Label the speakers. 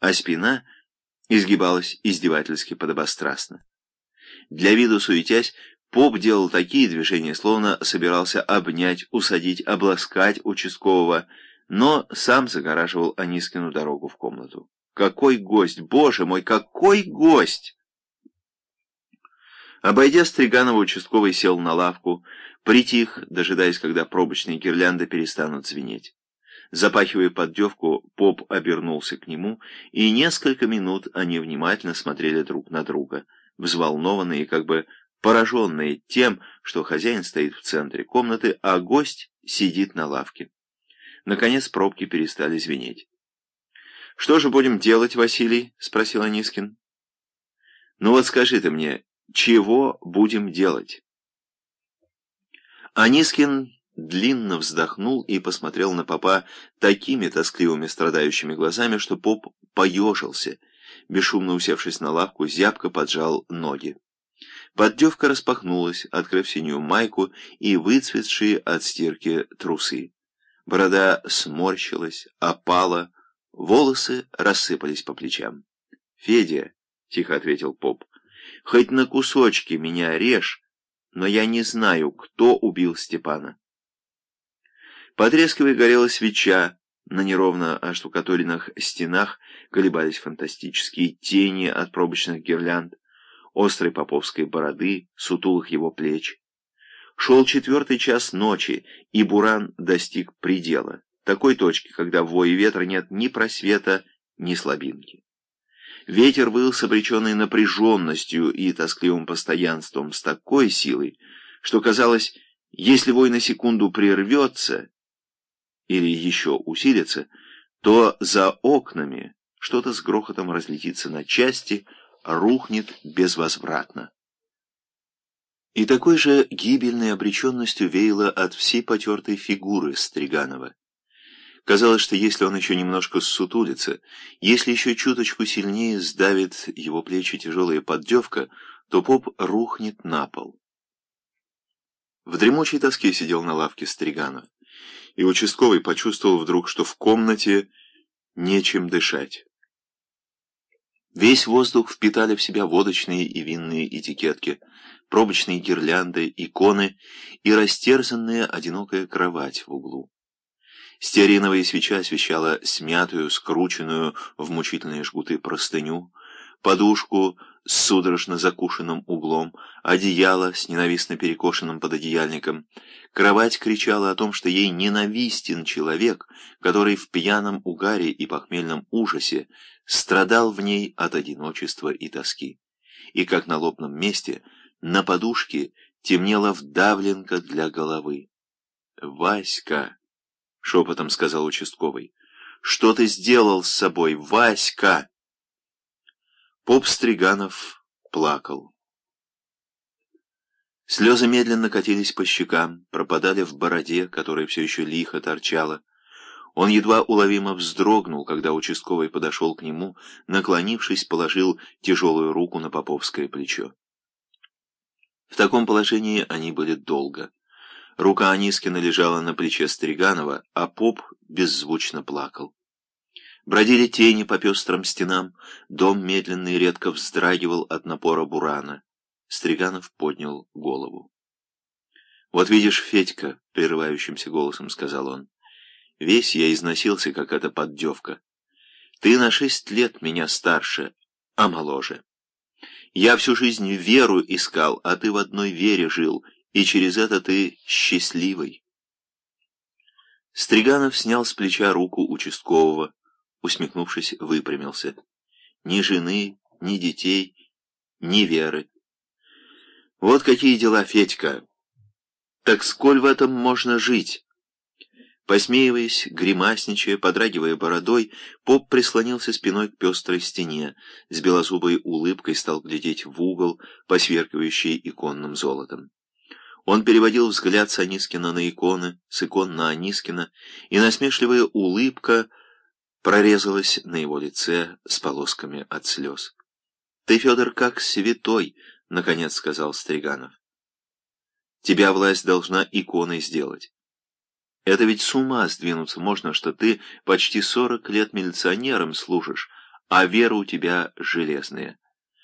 Speaker 1: а спина изгибалась издевательски подобострастно. Для виду суетясь, поп делал такие движения, словно собирался обнять, усадить, обласкать участкового, но сам загораживал Анискину дорогу в комнату. «Какой гость! Боже мой, какой гость!» Обойдя Стриганова, участковый сел на лавку, притих, дожидаясь, когда пробочные гирлянды перестанут звенеть. Запахивая поддевку, поп обернулся к нему, и несколько минут они внимательно смотрели друг на друга, взволнованные и как бы пораженные тем, что хозяин стоит в центре комнаты, а гость сидит на лавке. Наконец пробки перестали звенеть. «Что же будем делать, Василий?» — спросил Анискин. «Ну вот скажи ты мне, чего будем делать?» Анискин длинно вздохнул и посмотрел на попа такими тоскливыми страдающими глазами, что поп поежился, бесшумно усевшись на лавку, зябко поджал ноги. Поддевка распахнулась, открыв синюю майку и выцветшие от стирки трусы. Борода сморщилась, опала, волосы рассыпались по плечам. — Федя, — тихо ответил поп, — хоть на кусочки меня режь, но я не знаю, кто убил Степана. Потрескивая горела свеча, на неровно оштукатуренных стенах колебались фантастические тени от пробочных гирлянд, острой поповской бороды, сутулых его плеч. Шел четвертый час ночи, и Буран достиг предела, такой точки, когда в вое ветра нет ни просвета, ни слабинки. Ветер выл с обреченной напряженностью и тоскливым постоянством с такой силой, что казалось, если вой на секунду прервется, или еще усилится, то за окнами что-то с грохотом разлетится на части, рухнет безвозвратно. И такой же гибельной обреченностью веяло от всей потертой фигуры Стриганова. Казалось, что если он еще немножко ссутулится, если еще чуточку сильнее сдавит его плечи тяжелая поддевка, то поп рухнет на пол. В дремучей тоске сидел на лавке Стриганов и участковый почувствовал вдруг, что в комнате нечем дышать. Весь воздух впитали в себя водочные и винные этикетки, пробочные гирлянды, иконы и растерзанная одинокая кровать в углу. Стеариновая свеча освещала смятую, скрученную в мучительные жгуты простыню, подушку с судорожно закушенным углом, одеяло с ненавистно перекошенным пододеяльником. Кровать кричала о том, что ей ненавистен человек, который в пьяном угаре и похмельном ужасе страдал в ней от одиночества и тоски. И как на лобном месте, на подушке темнела вдавленка для головы. «Васька!» — шепотом сказал участковый. «Что ты сделал с собой, Васька?» Поп Стриганов плакал. Слезы медленно катились по щекам, пропадали в бороде, которая все еще лихо торчала. Он едва уловимо вздрогнул, когда участковый подошел к нему, наклонившись, положил тяжелую руку на поповское плечо. В таком положении они были долго. Рука Анискина лежала на плече Стриганова, а поп беззвучно плакал. Бродили тени по пестрым стенам, дом медленно и редко вздрагивал от напора бурана. Стриганов поднял голову. «Вот видишь, Федька», — прерывающимся голосом сказал он, — «весь я износился, как эта поддевка. Ты на шесть лет меня старше, а моложе. Я всю жизнь веру искал, а ты в одной вере жил, и через это ты счастливый». Стриганов снял с плеча руку участкового, усмехнувшись, выпрямился. Ни жены, ни детей, ни веры. Вот какие дела, Федька. Так сколь в этом можно жить? Посмеиваясь, гримасничая, подрагивая бородой, поп прислонился спиной к пестрой стене, с белозубой улыбкой стал глядеть в угол, посверкивающий иконным золотом. Он переводил взгляд с Анискина на иконы, с икон на Анискина, и насмешливая улыбка прорезалась на его лице с полосками от слез. «Ты, Федор, как святой!» — наконец сказал Стриганов. «Тебя власть должна иконой сделать. Это ведь с ума сдвинуться можно, что ты почти сорок лет милиционером служишь, а вера у тебя железная.